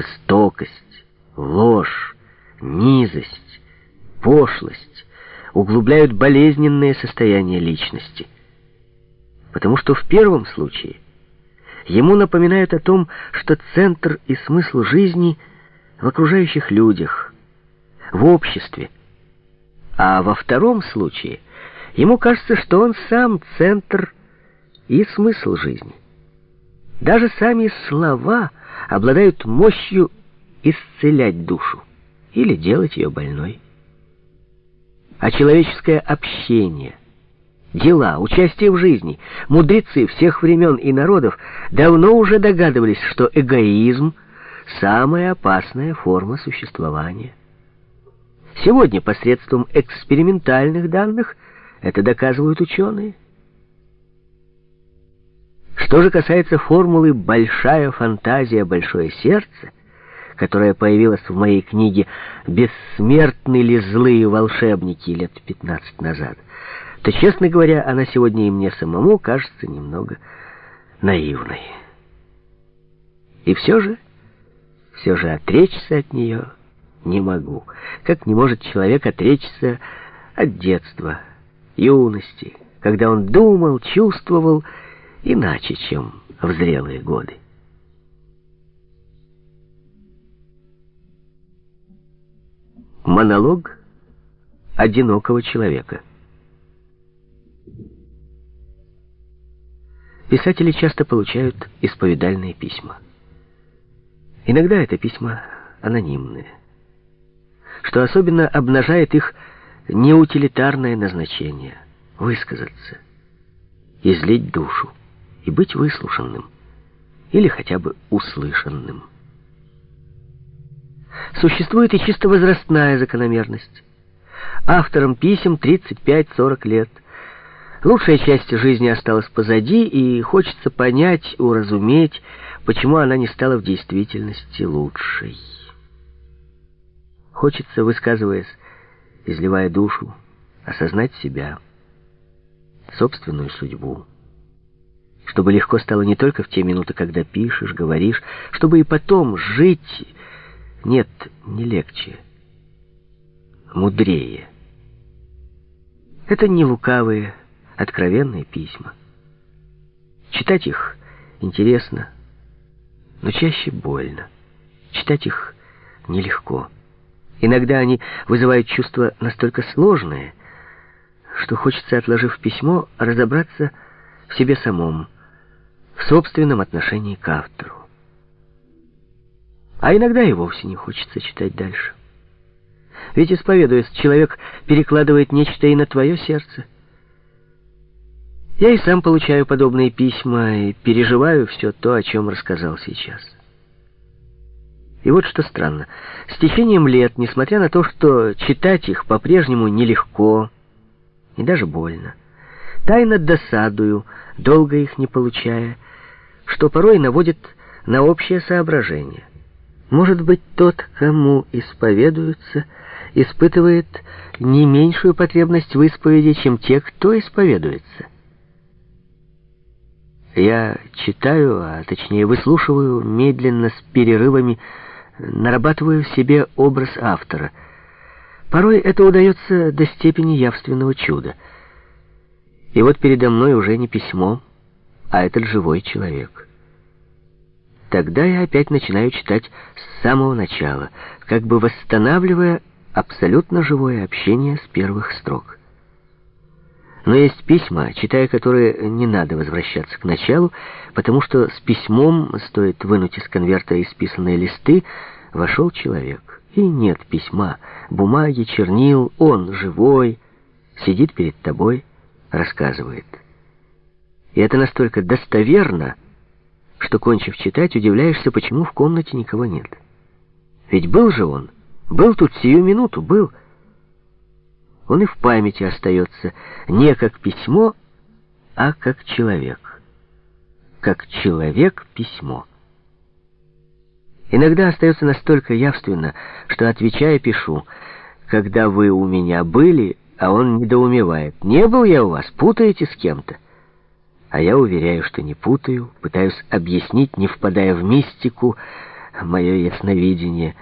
жестокость, ложь, низость, пошлость углубляют болезненное состояние личности. Потому что в первом случае ему напоминают о том, что центр и смысл жизни в окружающих людях, в обществе. А во втором случае ему кажется, что он сам центр и смысл жизни. Даже сами слова обладают мощью исцелять душу или делать ее больной. А человеческое общение, дела, участие в жизни, мудрецы всех времен и народов давно уже догадывались, что эгоизм — самая опасная форма существования. Сегодня посредством экспериментальных данных это доказывают ученые. Что же касается формулы «большая фантазия, большое сердце», которая появилась в моей книге «Бессмертны ли злые волшебники» лет 15 назад, то, честно говоря, она сегодня и мне самому кажется немного наивной. И все же, все же отречься от нее не могу, как не может человек отречься от детства, юности, когда он думал, чувствовал иначе, чем в зрелые годы. Монолог одинокого человека. Писатели часто получают исповедальные письма. Иногда это письма анонимные, что особенно обнажает их неутилитарное назначение — высказаться, излить душу и быть выслушанным или хотя бы услышанным. Существует и чисто возрастная закономерность. Авторам писем 35-40 лет. Лучшая часть жизни осталась позади, и хочется понять, уразуметь, почему она не стала в действительности лучшей. Хочется, высказываясь, изливая душу, осознать себя, собственную судьбу чтобы легко стало не только в те минуты, когда пишешь, говоришь, чтобы и потом жить... Нет, не легче, мудрее. Это не лукавые, откровенные письма. Читать их интересно, но чаще больно. Читать их нелегко. Иногда они вызывают чувства настолько сложные, что хочется, отложив письмо, разобраться в себе самом, в собственном отношении к автору. А иногда и вовсе не хочется читать дальше. Ведь, исповедуясь, человек перекладывает нечто и на твое сердце. Я и сам получаю подобные письма и переживаю все то, о чем рассказал сейчас. И вот что странно. С течением лет, несмотря на то, что читать их по-прежнему нелегко и даже больно, тайно досадую, долго их не получая, что порой наводит на общее соображение. Может быть, тот, кому исповедуются, испытывает не меньшую потребность в исповеди, чем те, кто исповедуется. Я читаю, а точнее выслушиваю медленно, с перерывами, нарабатываю в себе образ автора. Порой это удается до степени явственного чуда. И вот передо мной уже не письмо, а этот живой человек. Тогда я опять начинаю читать с самого начала, как бы восстанавливая абсолютно живое общение с первых строк. Но есть письма, читая которые не надо возвращаться к началу, потому что с письмом, стоит вынуть из конверта исписанные листы, вошел человек. И нет письма, бумаги, чернил, он живой, сидит перед тобой, рассказывает. И это настолько достоверно, что, кончив читать, удивляешься, почему в комнате никого нет. Ведь был же он, был тут сию минуту, был. Он и в памяти остается не как письмо, а как человек. Как человек-письмо. Иногда остается настолько явственно, что, отвечая, пишу, «Когда вы у меня были, а он недоумевает, не был я у вас, путаете с кем-то?» А я уверяю, что не путаю, пытаюсь объяснить, не впадая в мистику, мое ясновидение